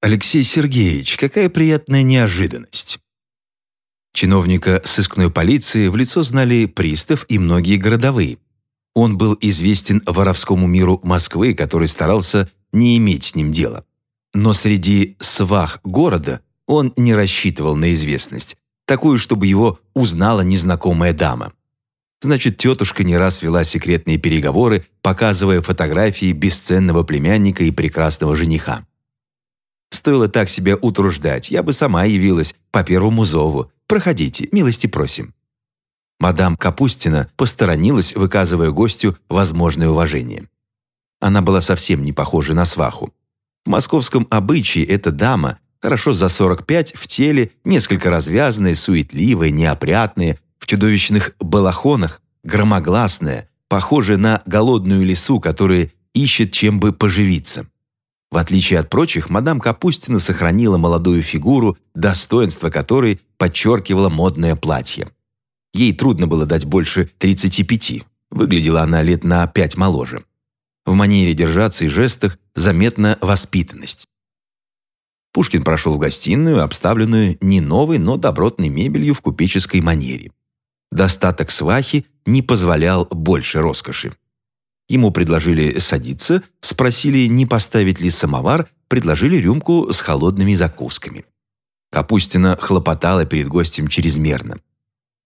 Алексей Сергеевич, какая приятная неожиданность. Чиновника сыскной полиции в лицо знали пристав и многие городовые. Он был известен воровскому миру Москвы, который старался не иметь с ним дела. Но среди свах города он не рассчитывал на известность, такую, чтобы его узнала незнакомая дама. Значит, тетушка не раз вела секретные переговоры, показывая фотографии бесценного племянника и прекрасного жениха. Стоило так себя утруждать, я бы сама явилась по первому зову. Проходите, милости просим. Мадам Капустина посторонилась, выказывая гостю возможное уважение. Она была совсем не похожа на сваху. В московском обычае эта дама, хорошо за 45, в теле, несколько развязанная, суетливая, неопрятная, в чудовищных балахонах, громогласная, похожая на голодную лису, которая ищет чем бы поживиться. В отличие от прочих, мадам Капустина сохранила молодую фигуру, достоинство которой подчеркивало модное платье. Ей трудно было дать больше 35, выглядела она лет на пять моложе. В манере держаться и жестах заметна воспитанность. Пушкин прошел в гостиную, обставленную не новой, но добротной мебелью в купеческой манере. Достаток свахи не позволял больше роскоши. Ему предложили садиться, спросили, не поставить ли самовар, предложили рюмку с холодными закусками. Капустина хлопотала перед гостем чрезмерно.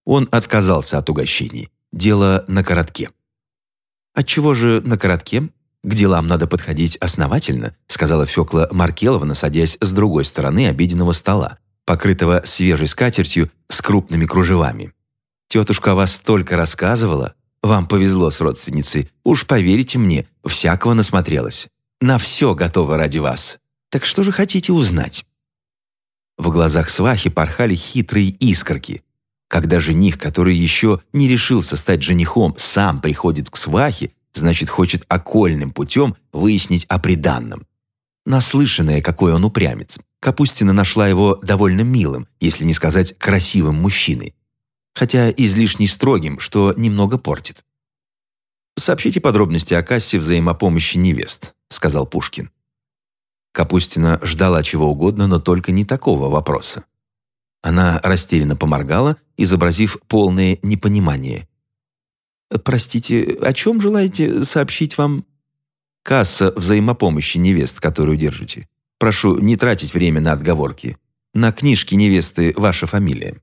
Он отказался от угощений. Дело на коротке. «Отчего же на коротке? К делам надо подходить основательно», сказала Фёкла Маркеловна, садясь с другой стороны обеденного стола, покрытого свежей скатертью с крупными кружевами. «Тетушка о вас столько рассказывала. Вам повезло с родственницей. Уж поверите мне, всякого насмотрелась. На все готова ради вас. Так что же хотите узнать?» В глазах свахи порхали хитрые искорки. Когда жених, который еще не решился стать женихом, сам приходит к свахе, значит, хочет окольным путем выяснить о приданном. Наслышанная, какой он упрямец, Капустина нашла его довольно милым, если не сказать красивым мужчиной хотя излишне строгим, что немного портит. «Сообщите подробности о кассе взаимопомощи невест», — сказал Пушкин. Капустина ждала чего угодно, но только не такого вопроса. Она растерянно поморгала, изобразив полное непонимание. «Простите, о чем желаете сообщить вам?» «Касса взаимопомощи невест, которую держите. Прошу не тратить время на отговорки. На книжке невесты ваша фамилия».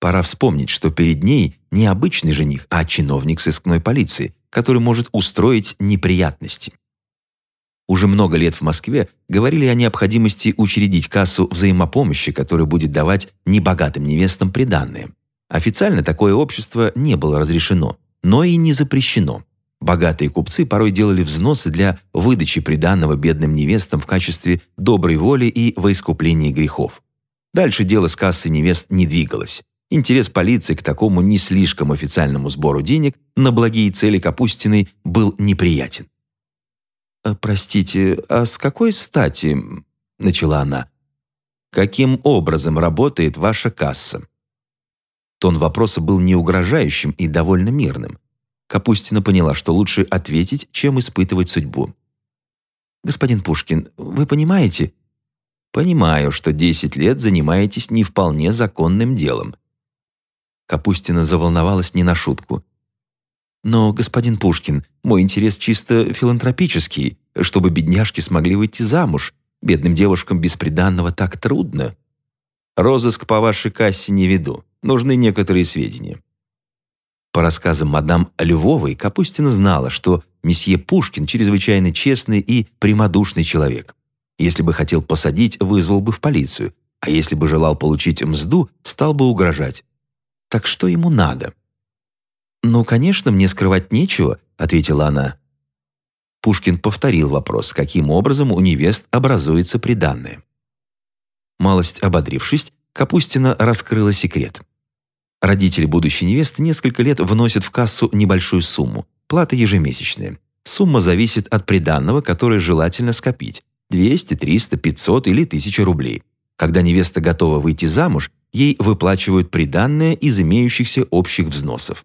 Пора вспомнить, что перед ней не обычный жених, а чиновник сыскной полиции, который может устроить неприятности. Уже много лет в Москве говорили о необходимости учредить кассу взаимопомощи, которая будет давать небогатым невестам приданные. Официально такое общество не было разрешено, но и не запрещено. Богатые купцы порой делали взносы для выдачи приданного бедным невестам в качестве доброй воли и во искупление грехов. Дальше дело с кассой невест не двигалось. Интерес полиции к такому не слишком официальному сбору денег на благие цели Капустиной был неприятен. «Э, «Простите, а с какой стати?» – начала она. «Каким образом работает ваша касса?» Тон вопроса был не угрожающим и довольно мирным. Капустина поняла, что лучше ответить, чем испытывать судьбу. «Господин Пушкин, вы понимаете?» «Понимаю, что 10 лет занимаетесь не вполне законным делом», Капустина заволновалась не на шутку. «Но, господин Пушкин, мой интерес чисто филантропический, чтобы бедняжки смогли выйти замуж. Бедным девушкам бесприданного так трудно. Розыск по вашей кассе не веду. Нужны некоторые сведения». По рассказам мадам Львовой, Капустина знала, что месье Пушкин чрезвычайно честный и прямодушный человек. Если бы хотел посадить, вызвал бы в полицию, а если бы желал получить мзду, стал бы угрожать. Так что ему надо? «Ну, конечно, мне скрывать нечего», — ответила она. Пушкин повторил вопрос, каким образом у невест образуется приданное. Малость ободрившись, Капустина раскрыла секрет. Родители будущей невесты несколько лет вносят в кассу небольшую сумму, плата ежемесячная. Сумма зависит от приданного, которое желательно скопить – 200, 300, 500 или 1000 рублей. Когда невеста готова выйти замуж, ей выплачивают приданное из имеющихся общих взносов.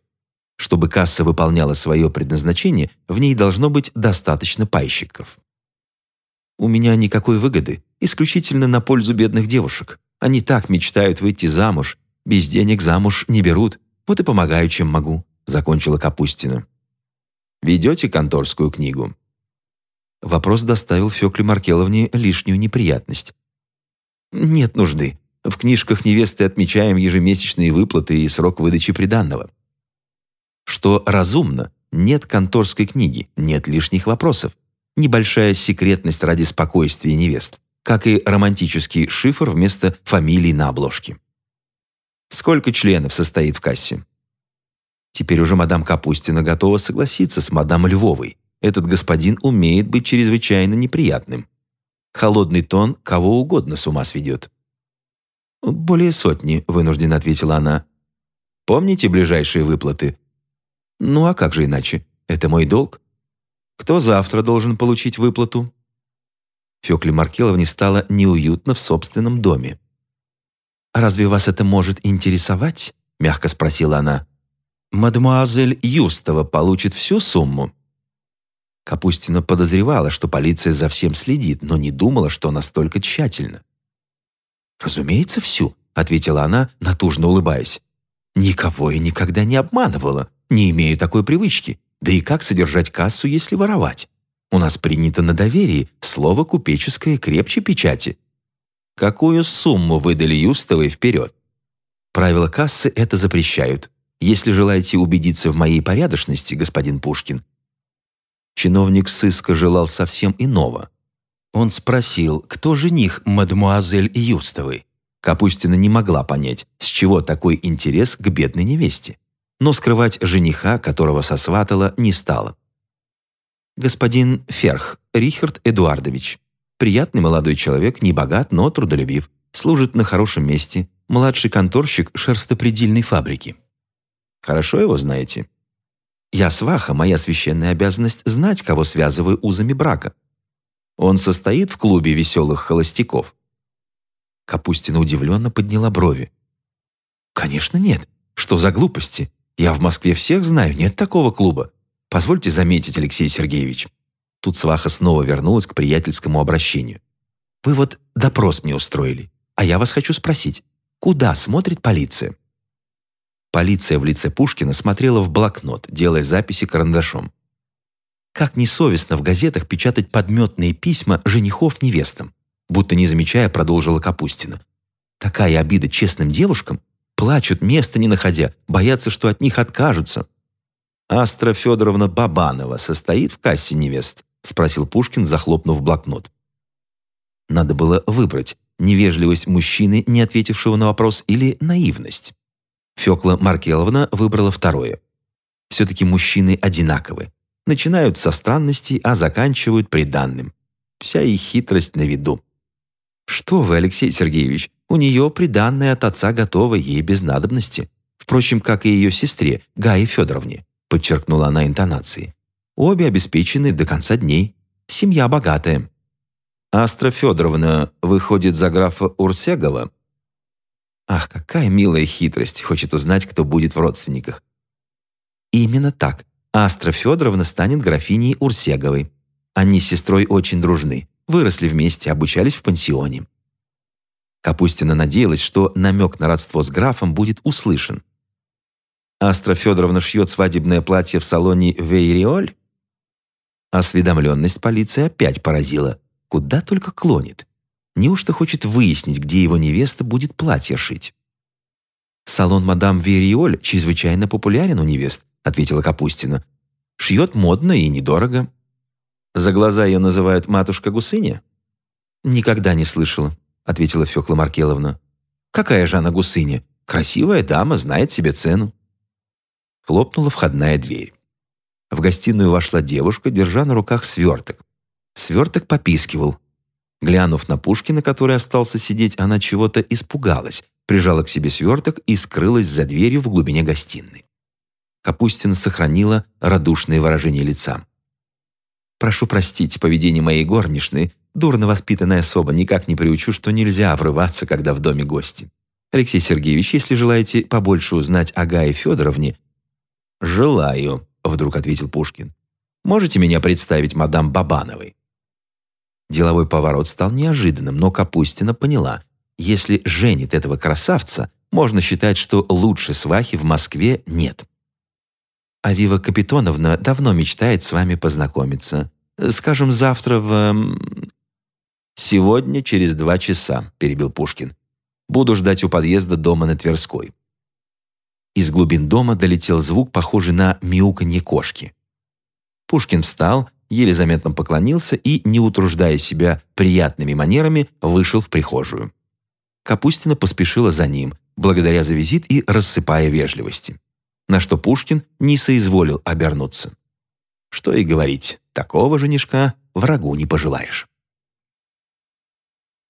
Чтобы касса выполняла свое предназначение, в ней должно быть достаточно пайщиков. «У меня никакой выгоды, исключительно на пользу бедных девушек. Они так мечтают выйти замуж, без денег замуж не берут, вот и помогаю, чем могу», — закончила Капустина. «Ведете конторскую книгу?» Вопрос доставил Фёкле Маркеловне лишнюю неприятность. «Нет нужды. В книжках невесты отмечаем ежемесячные выплаты и срок выдачи приданного». Что разумно, нет конторской книги, нет лишних вопросов. Небольшая секретность ради спокойствия невест, как и романтический шифр вместо фамилии на обложке. Сколько членов состоит в кассе? Теперь уже мадам Капустина готова согласиться с мадам Львовой. Этот господин умеет быть чрезвычайно неприятным. Холодный тон кого угодно с ума сведет. «Более сотни», — вынужденно ответила она. «Помните ближайшие выплаты?» «Ну а как же иначе? Это мой долг. Кто завтра должен получить выплату?» Фёкле Маркеловне стало неуютно в собственном доме. «Разве вас это может интересовать?» — мягко спросила она. «Мадемуазель Юстова получит всю сумму?» Капустина подозревала, что полиция за всем следит, но не думала, что настолько тщательно. «Разумеется, всю», — ответила она, натужно улыбаясь. «Никого и никогда не обманывала, не имею такой привычки. Да и как содержать кассу, если воровать? У нас принято на доверии, слово купеческое крепче печати. Какую сумму выдали Юстовой вперед? Правила кассы это запрещают. Если желаете убедиться в моей порядочности, господин Пушкин. Чиновник сыска желал совсем иного. Он спросил, кто жених мадемуазель Юстовой. Капустина не могла понять, с чего такой интерес к бедной невесте. Но скрывать жениха, которого сосватала, не стала. «Господин Ферх, Рихард Эдуардович, Приятный молодой человек, не богат, но трудолюбив. Служит на хорошем месте. Младший конторщик шерстопредельной фабрики. Хорошо его знаете? Я сваха, моя священная обязанность знать, кого связываю узами брака. Он состоит в клубе веселых холостяков. Капустина удивленно подняла брови. «Конечно нет. Что за глупости? Я в Москве всех знаю, нет такого клуба. Позвольте заметить, Алексей Сергеевич, Тут сваха снова вернулась к приятельскому обращению. «Вы вот допрос мне устроили, а я вас хочу спросить, куда смотрит полиция?» Полиция в лице Пушкина смотрела в блокнот, делая записи карандашом. Как несовестно в газетах печатать подметные письма женихов невестам, будто не замечая, продолжила Капустина. Такая обида честным девушкам, плачут, места не находя, боятся, что от них откажутся. Астра Федоровна Бабанова состоит в кассе невест. — спросил Пушкин, захлопнув блокнот. Надо было выбрать невежливость мужчины, не ответившего на вопрос, или наивность. Фёкла Маркеловна выбрала второе. Все-таки мужчины одинаковы. Начинают со странностей, а заканчивают приданным. Вся их хитрость на виду. «Что вы, Алексей Сергеевич, у нее приданное от отца готово ей без надобности. Впрочем, как и ее сестре, Гае Федоровне», подчеркнула она интонацией. Обе обеспечены до конца дней. Семья богатая. Астра Федоровна выходит за графа Урсегова. Ах, какая милая хитрость, хочет узнать, кто будет в родственниках. Именно так. Астра Федоровна станет графиней Урсеговой. Они с сестрой очень дружны. Выросли вместе, обучались в пансионе. Капустина надеялась, что намек на родство с графом будет услышан. Астра Федоровна шьет свадебное платье в салоне «Вейриоль»? Осведомленность полиции опять поразила. Куда только клонит. Неужто хочет выяснить, где его невеста будет платье шить? «Салон мадам Вериоль чрезвычайно популярен у невест», ответила Капустина. «Шьет модно и недорого». «За глаза ее называют матушка Гусыня?» «Никогда не слышала», ответила Фёкла Маркеловна. «Какая же она Гусыня? Красивая дама, знает себе цену». Хлопнула входная дверь. В гостиную вошла девушка, держа на руках сверток. Сверток попискивал. Глянув на Пушкина, который остался сидеть, она чего-то испугалась, прижала к себе сверток и скрылась за дверью в глубине гостиной. Капустина сохранила радушное выражение лица. «Прошу простить поведение моей горничной. Дурно воспитанная особа, никак не приучу, что нельзя врываться, когда в доме гости. Алексей Сергеевич, если желаете побольше узнать о Гае Федоровне...» «Желаю», — вдруг ответил Пушкин. «Можете меня представить мадам Бабановой?» Деловой поворот стал неожиданным, но Капустина поняла, если женит этого красавца, можно считать, что лучше свахи в Москве нет. Авива Капитоновна давно мечтает с вами познакомиться. Скажем, завтра в... «Сегодня через два часа», — перебил Пушкин. «Буду ждать у подъезда дома на Тверской». Из глубин дома долетел звук, похожий на мяуканье кошки. Пушкин встал, еле заметно поклонился и, не утруждая себя приятными манерами, вышел в прихожую. Капустина поспешила за ним, благодаря за визит и рассыпая вежливости. На что Пушкин не соизволил обернуться. Что и говорить, такого женишка врагу не пожелаешь.